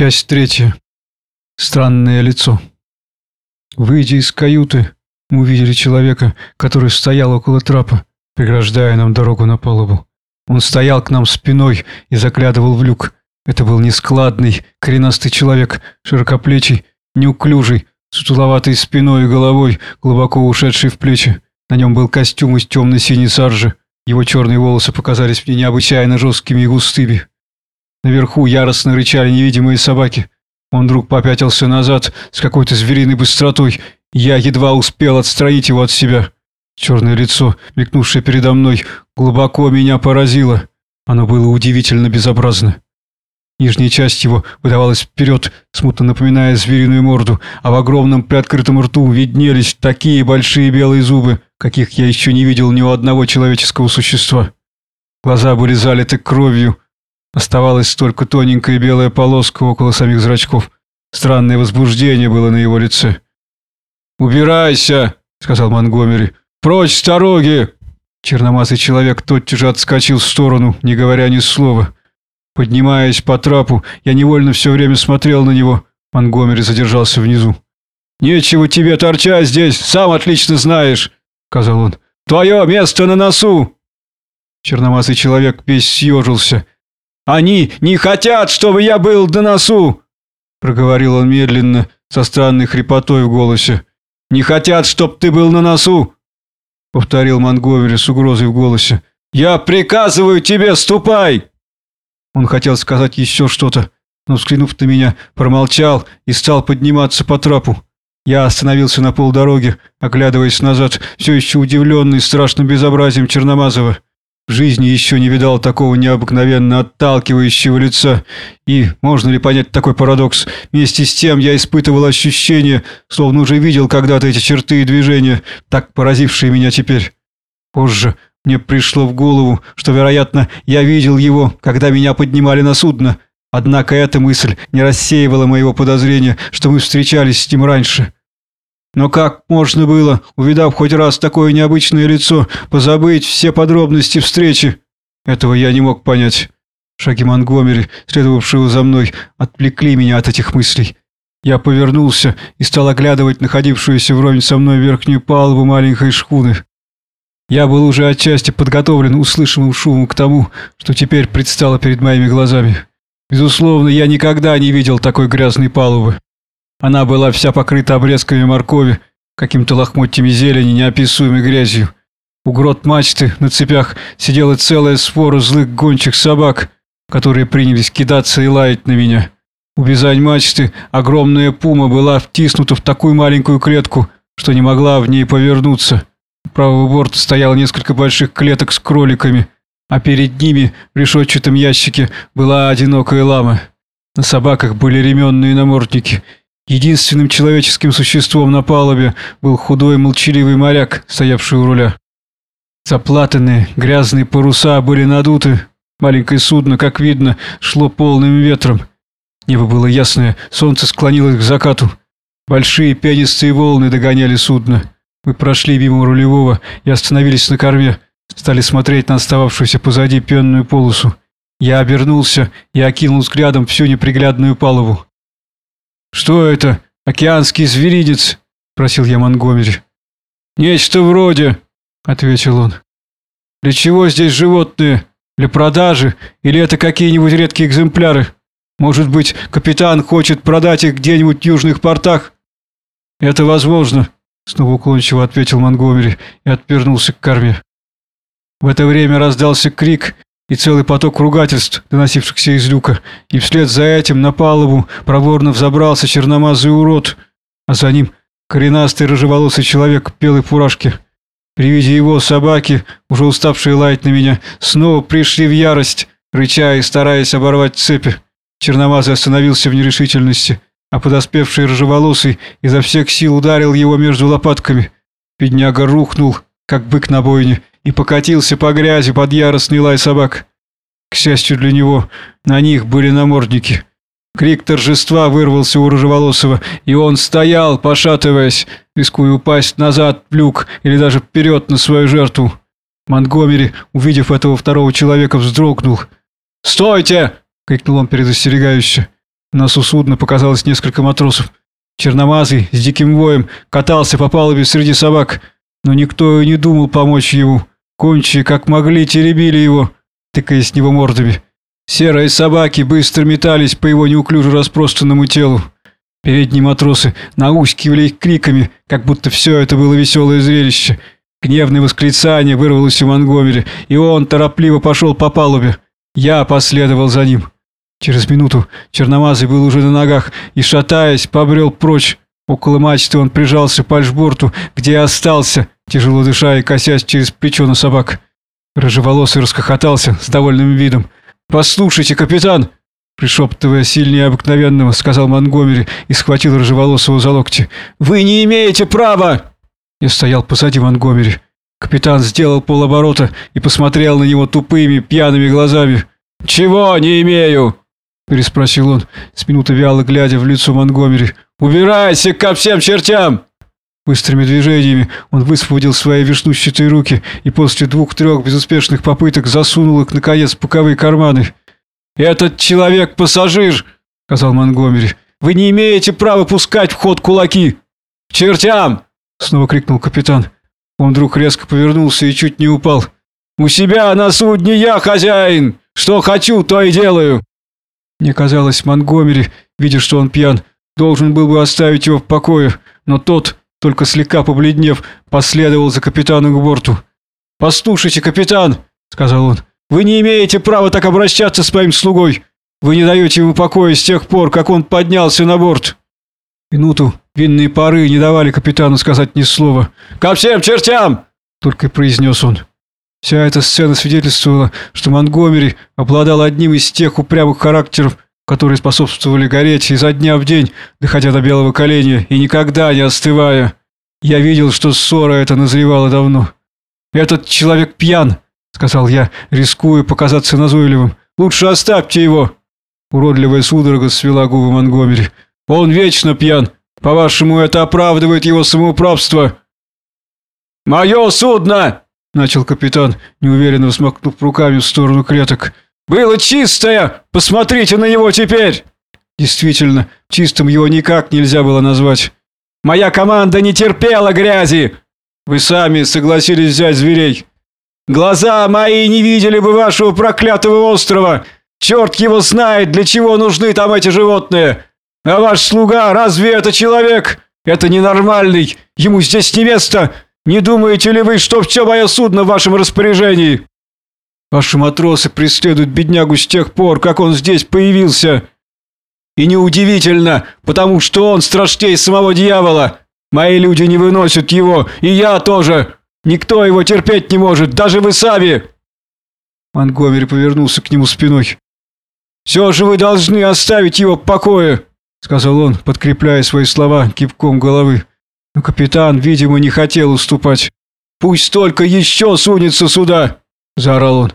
Часть третья. Странное лицо. Выйдя из каюты, мы увидели человека, который стоял около трапа, преграждая нам дорогу на палубу. Он стоял к нам спиной и заглядывал в люк. Это был нескладный, коренастый человек, широкоплечий, неуклюжий, с утуловатой спиной и головой, глубоко ушедший в плечи. На нем был костюм из темно-синей саржи. Его черные волосы показались мне необычайно жесткими и густыми. Наверху яростно рычали невидимые собаки. Он вдруг попятился назад с какой-то звериной быстротой. Я едва успел отстранить его от себя. Черное лицо, мелькнувшее передо мной, глубоко меня поразило. Оно было удивительно безобразно. Нижняя часть его выдавалась вперед, смутно напоминая звериную морду, а в огромном приоткрытом рту виднелись такие большие белые зубы, каких я еще не видел ни у одного человеческого существа. Глаза были залиты кровью, Оставалась только тоненькая белая полоска около самих зрачков. Странное возбуждение было на его лице. «Убирайся!» — сказал Монгомери. «Прочь с дороги!» Черномазый человек тотчас же отскочил в сторону, не говоря ни слова. Поднимаясь по трапу, я невольно все время смотрел на него. Монгомери задержался внизу. «Нечего тебе торчать здесь, сам отлично знаешь», — сказал он. «Твое место на носу!» Черномазый человек весь съежился. Они не хотят, чтобы я был до носу!» Проговорил он медленно, со странной хрипотой в голосе. «Не хотят, чтоб ты был на носу!» Повторил Монгомери с угрозой в голосе. «Я приказываю тебе, ступай!» Он хотел сказать еще что-то, но, взглянув на меня, промолчал и стал подниматься по трапу. Я остановился на полдороги, оглядываясь назад, все еще удивленный страшным безобразием Черномазова. Жизни еще не видал такого необыкновенно отталкивающего лица. И можно ли понять такой парадокс? Вместе с тем я испытывал ощущение, словно уже видел когда-то эти черты и движения, так поразившие меня теперь. Позже мне пришло в голову, что, вероятно, я видел его, когда меня поднимали на судно. Однако эта мысль не рассеивала моего подозрения, что мы встречались с ним раньше. Но как можно было, увидав хоть раз такое необычное лицо, позабыть все подробности встречи? Этого я не мог понять. Шаги Монгомери, следовавшего за мной, отвлекли меня от этих мыслей. Я повернулся и стал оглядывать находившуюся вровень со мной верхнюю палубу маленькой шхуны. Я был уже отчасти подготовлен услышанным шумом к тому, что теперь предстало перед моими глазами. Безусловно, я никогда не видел такой грязной палубы. Она была вся покрыта обрезками моркови, каким-то лохмотьями зелени, неописуемой грязью. У грот мачты на цепях сидела целая свора злых гончих собак, которые принялись кидаться и лаять на меня. У бизань мачты огромная пума была втиснута в такую маленькую клетку, что не могла в ней повернуться. У правого борта стояло несколько больших клеток с кроликами, а перед ними в решетчатом ящике была одинокая лама. На собаках были ременные намордники – Единственным человеческим существом на палубе был худой молчаливый моряк, стоявший у руля. Заплатанные, грязные паруса были надуты. Маленькое судно, как видно, шло полным ветром. Небо было ясное, солнце склонилось к закату. Большие пенистые волны догоняли судно. Мы прошли мимо рулевого и остановились на корме. Стали смотреть на остававшуюся позади пенную полосу. Я обернулся и окинул взглядом всю неприглядную палубу. «Что это? Океанский зверинец?» – спросил я Монгомери. «Нечто вроде», – ответил он. «Для чего здесь животные? Для продажи? Или это какие-нибудь редкие экземпляры? Может быть, капитан хочет продать их где-нибудь в южных портах?» «Это возможно», – снова уклончиво ответил Монгомери и отвернулся к корме. В это время раздался крик, и целый поток ругательств, доносившихся из люка, и вслед за этим на палубу проворно взобрался черномазый урод, а за ним коренастый рыжеволосый человек в белой фуражке. При виде его собаки, уже уставшие лаять на меня, снова пришли в ярость, рыча и стараясь оборвать цепи. Черномазый остановился в нерешительности, а подоспевший рыжеволосый изо всех сил ударил его между лопатками. Бедняга рухнул, как бык на бойне, и покатился по грязи под яростный лай собак. К счастью для него, на них были намордники. Крик торжества вырвался у Рыжеволосого, и он стоял, пошатываясь, рискуя упасть назад в люк или даже вперед на свою жертву. Монтгомери, увидев этого второго человека, вздрогнул. «Стойте!» — крикнул он предостерегающе. На судна показалось несколько матросов. Черномазый с диким воем катался по палубе среди собак, но никто и не думал помочь ему. Кончи, как могли, теребили его, тыкаясь с него мордами. Серые собаки быстро метались по его неуклюже распространному телу. Передние матросы наускивали их криками, как будто все это было веселое зрелище. Гневное восклицание вырвалось у Монгомери, и он торопливо пошел по палубе. Я последовал за ним. Через минуту Черномазый был уже на ногах и, шатаясь, побрел прочь. Около мачты он прижался по альшборту, где остался, тяжело дыша и косясь через плечо на собак. Рыжеволосый расхохотался с довольным видом. «Послушайте, капитан!» Пришептывая сильнее обыкновенного, сказал Монгомери и схватил Рыжеволосого за локти. «Вы не имеете права!» Я стоял позади Монгомери. Капитан сделал полоборота и посмотрел на него тупыми, пьяными глазами. «Чего не имею?» переспросил он, с минуты вяло глядя в лицо Монгомери. «Убирайся ко всем чертям!» Быстрыми движениями он высвободил свои вишнущатые руки и после двух-трех безуспешных попыток засунул их, наконец, в боковые карманы. «Этот человек пассажир!» — сказал Монгомери. «Вы не имеете права пускать в ход кулаки!» «К чертям!» — снова крикнул капитан. Он вдруг резко повернулся и чуть не упал. «У себя на судне я хозяин! Что хочу, то и делаю!» Мне казалось, Монгомери, видя, что он пьян, должен был бы оставить его в покое, но тот, только слегка побледнев, последовал за капитаном к борту. «Послушайте, капитан!» — сказал он. «Вы не имеете права так обращаться с моим слугой. Вы не даете ему покоя с тех пор, как он поднялся на борт». Минуту винные пары не давали капитану сказать ни слова. «Ко всем чертям!» — только и произнес он. Вся эта сцена свидетельствовала, что Монгомери обладал одним из тех упрямых характеров, которые способствовали гореть изо дня в день, доходя до белого коленя и никогда не остывая. Я видел, что ссора эта назревала давно. «Этот человек пьян», — сказал я, рискуя показаться назойливым. «Лучше оставьте его». Уродливая судорога свела губы Монгомери. «Он вечно пьян. По-вашему, это оправдывает его самоуправство?» «Мое судно!» — начал капитан, неуверенно взмахнув руками в сторону клеток. «Было чистое! Посмотрите на него теперь!» Действительно, чистым его никак нельзя было назвать. «Моя команда не терпела грязи! Вы сами согласились взять зверей. Глаза мои не видели бы вашего проклятого острова! Черт его знает, для чего нужны там эти животные! А ваш слуга, разве это человек? Это ненормальный! Ему здесь не место!» Не думаете ли вы, что все мое судно в вашем распоряжении? Ваши матросы преследуют беднягу с тех пор, как он здесь появился. И неудивительно, потому что он страшней самого дьявола. Мои люди не выносят его, и я тоже. Никто его терпеть не может, даже вы сами. Монгомери повернулся к нему спиной. «Все же вы должны оставить его в покое», — сказал он, подкрепляя свои слова кивком головы. Но капитан, видимо, не хотел уступать. «Пусть только еще сунется сюда!» – заорал он.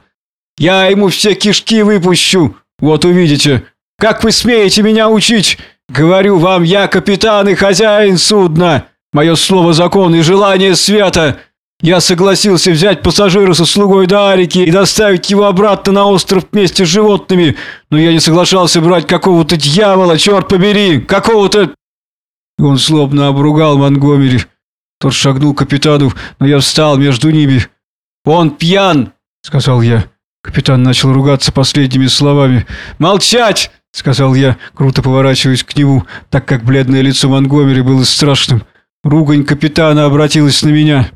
«Я ему все кишки выпущу! Вот увидите! Как вы смеете меня учить? Говорю вам, я капитан и хозяин судна! Мое слово закон и желание свято! Я согласился взять пассажира со слугой Дарики и доставить его обратно на остров вместе с животными, но я не соглашался брать какого-то дьявола, черт побери, какого-то...» Он злобно обругал Монгомери. Тот шагнул к капитану, но я встал между ними. «Он пьян!» — сказал я. Капитан начал ругаться последними словами. «Молчать!» — сказал я, круто поворачиваясь к нему, так как бледное лицо Монгомери было страшным. Ругань капитана обратилась на меня.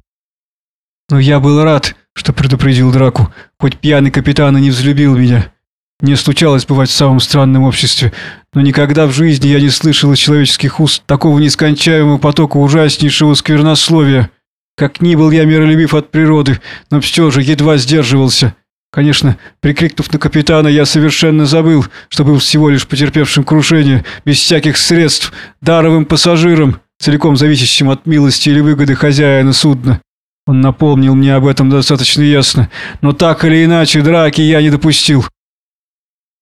Но я был рад, что предупредил драку, хоть пьяный капитан и не взлюбил меня. Мне случалось бывать в самом странном обществе, но никогда в жизни я не слышал из человеческих уст такого нескончаемого потока ужаснейшего сквернословия. Как ни был я миролюбив от природы, но все же едва сдерживался. Конечно, прикрикнув на капитана, я совершенно забыл, что был всего лишь потерпевшим крушение, без всяких средств, даровым пассажиром, целиком зависящим от милости или выгоды хозяина судна. Он напомнил мне об этом достаточно ясно, но так или иначе драки я не допустил.